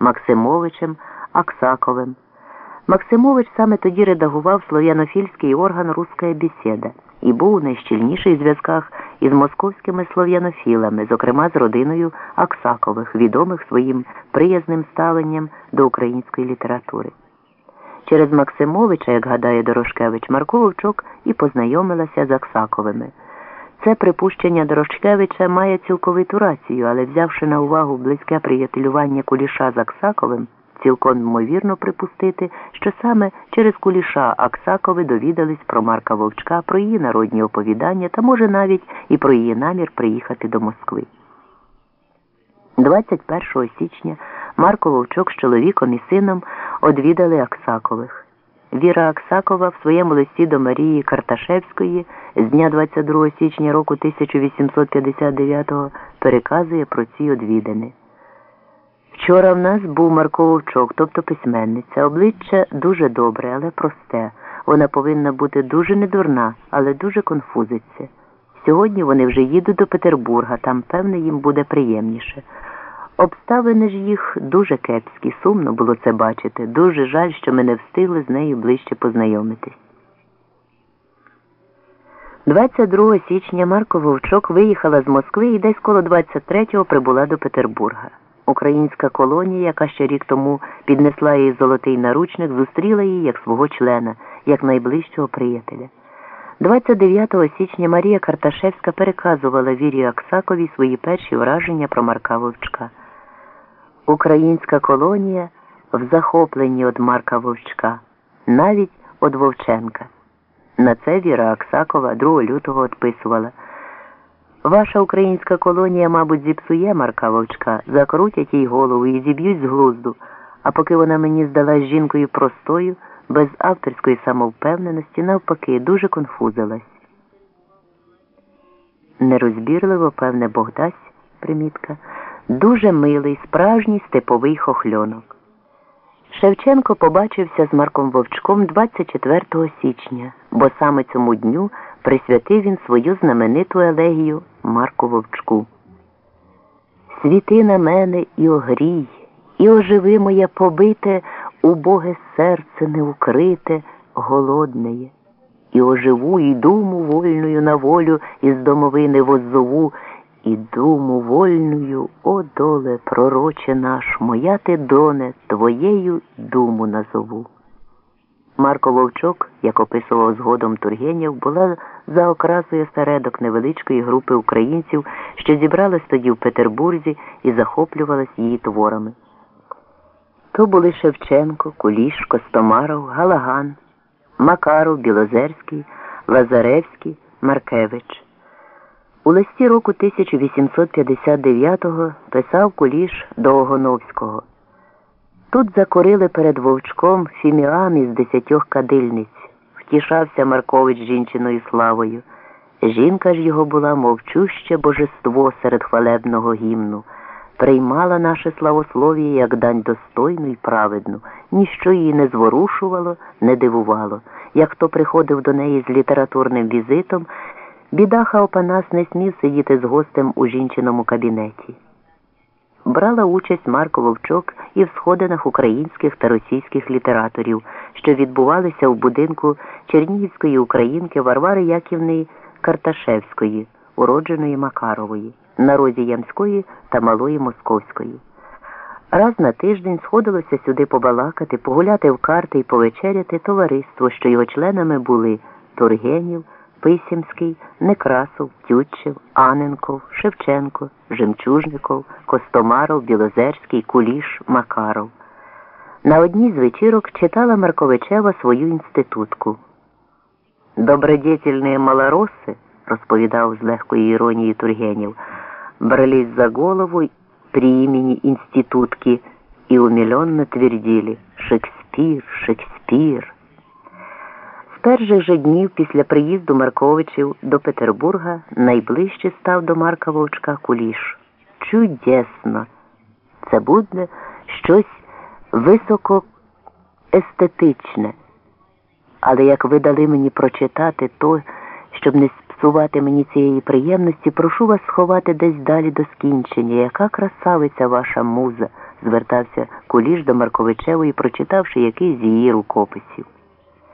Максимовичем Аксаковим. Максимович саме тоді редагував слов'янофільський орган Руська бесіда і був у найщільніших зв'язках із московськими слов'янофілами, зокрема з родиною Аксакових, відомих своїм приязним ставленням до української літератури. Через Максимовича, як гадає Дорошкевич, Марко Вовчок і познайомилася з Аксаковими. Це припущення Дорошкевича має цілковиту рацію, але взявши на увагу близьке приятелювання Куліша з Аксаковим, цілком ймовірно припустити, що саме через Куліша Аксакови довідались про Марка Вовчка, про її народні оповідання та, може, навіть і про її намір приїхати до Москви. 21 січня Марко Вовчок з чоловіком і сином одвідали Аксакових. Віра Аксакова в своєму листі до Марії Карташевської з дня 22 січня року 1859-го переказує про ці одвідини. Вчора в нас був Марко Вовчок, тобто письменниця. Обличчя дуже добре, але просте. Вона повинна бути дуже недурна, але дуже конфузиться. Сьогодні вони вже їдуть до Петербурга, там, певне, їм буде приємніше. Обставини ж їх дуже кепські, сумно було це бачити. Дуже жаль, що ми не встигли з нею ближче познайомитись. 22 січня Марко Вовчок виїхала з Москви і десь коло 23-го прибула до Петербурга. Українська колонія, яка ще рік тому піднесла їй золотий наручник, зустріла її як свого члена, як найближчого приятеля. 29 січня Марія Карташевська переказувала Вірі Аксакові свої перші враження про Марка Вовчка. Українська колонія в захопленні від Марка Вовчка, навіть від Вовченка. На це Віра Аксакова 2 лютого відписувала. Ваша українська колонія, мабуть, зіпсує Марка Вовчка, закрутять їй голову і зіб'ють з глузду, а поки вона мені здалась жінкою простою, без авторської самовпевненості, навпаки, дуже конфузилась. Нерозбірливо, певне, Богдасть, примітка, дуже милий, справжній степовий хохльонок. Шевченко побачився з Марком Вовчком 24 січня, бо саме цьому дню присвятив він свою знамениту елегію Марку Вовчку. Світи на мене і огрій, і оживи моє побите, убоге серце неукрите, голоднеє, і оживу, і думу вольною на волю із домовини воззову, і думу вольною, о доле, пророче наш, моя ти доне, твоєю думу назову. Марко Вовчок, як описував згодом Тургенєв, була за окрасою середок невеличкої групи українців, що зібрались тоді в Петербурзі і захоплювалась її творами. То були Шевченко, Куліш, Костомаров, Галаган, Макаров, Білозерський, Лазаревський, Маркевич. У листі року 1859-го писав Куліш до Огоновського. Тут закорили перед вовчком фіміам із десятьох кадильниць, втішався Маркович жінчиною славою. Жінка ж його була мовчуще божество серед хвалебного гімну, приймала наше славослов'я як дань достойну і праведну, ніщо її не зворушувало, не дивувало. Як хто приходив до неї з літературним візитом, бідаха Опанас не смів сидіти з гостем у жінчиному кабінеті брала участь Марко Вовчок і в сходинах українських та російських літераторів, що відбувалися в будинку чернігівської українки Варвари Яківни Карташевської, уродженої Макарової, на розі Ямської та Малої Московської. Раз на тиждень сходилося сюди побалакати, погуляти в карти і повечеряти товариство, що його членами були Тургенів. Писімський, Некрасов, Тютчев, Аненков, Шевченко, Жемчужников, Костомаров, Білозерський, Куліш, Макаров. На одній з вечірок читала Марковичева свою інститутку. Добродетельні малороси, розповідав з легкою іронією Тургенів, брались за голову при імені інститутки і умиленно твердили Шекспір, Шекспір перших же днів після приїзду Марковичів до Петербурга найближче став до Марка Вовчка Куліш. Чудесно! Це буде щось високоестетичне. Але як ви дали мені прочитати то, щоб не псувати мені цієї приємності, прошу вас сховати десь далі до скінчення, яка красавиця ваша муза, звертався Куліш до Марковичевої, прочитавши якийсь з її рукописів.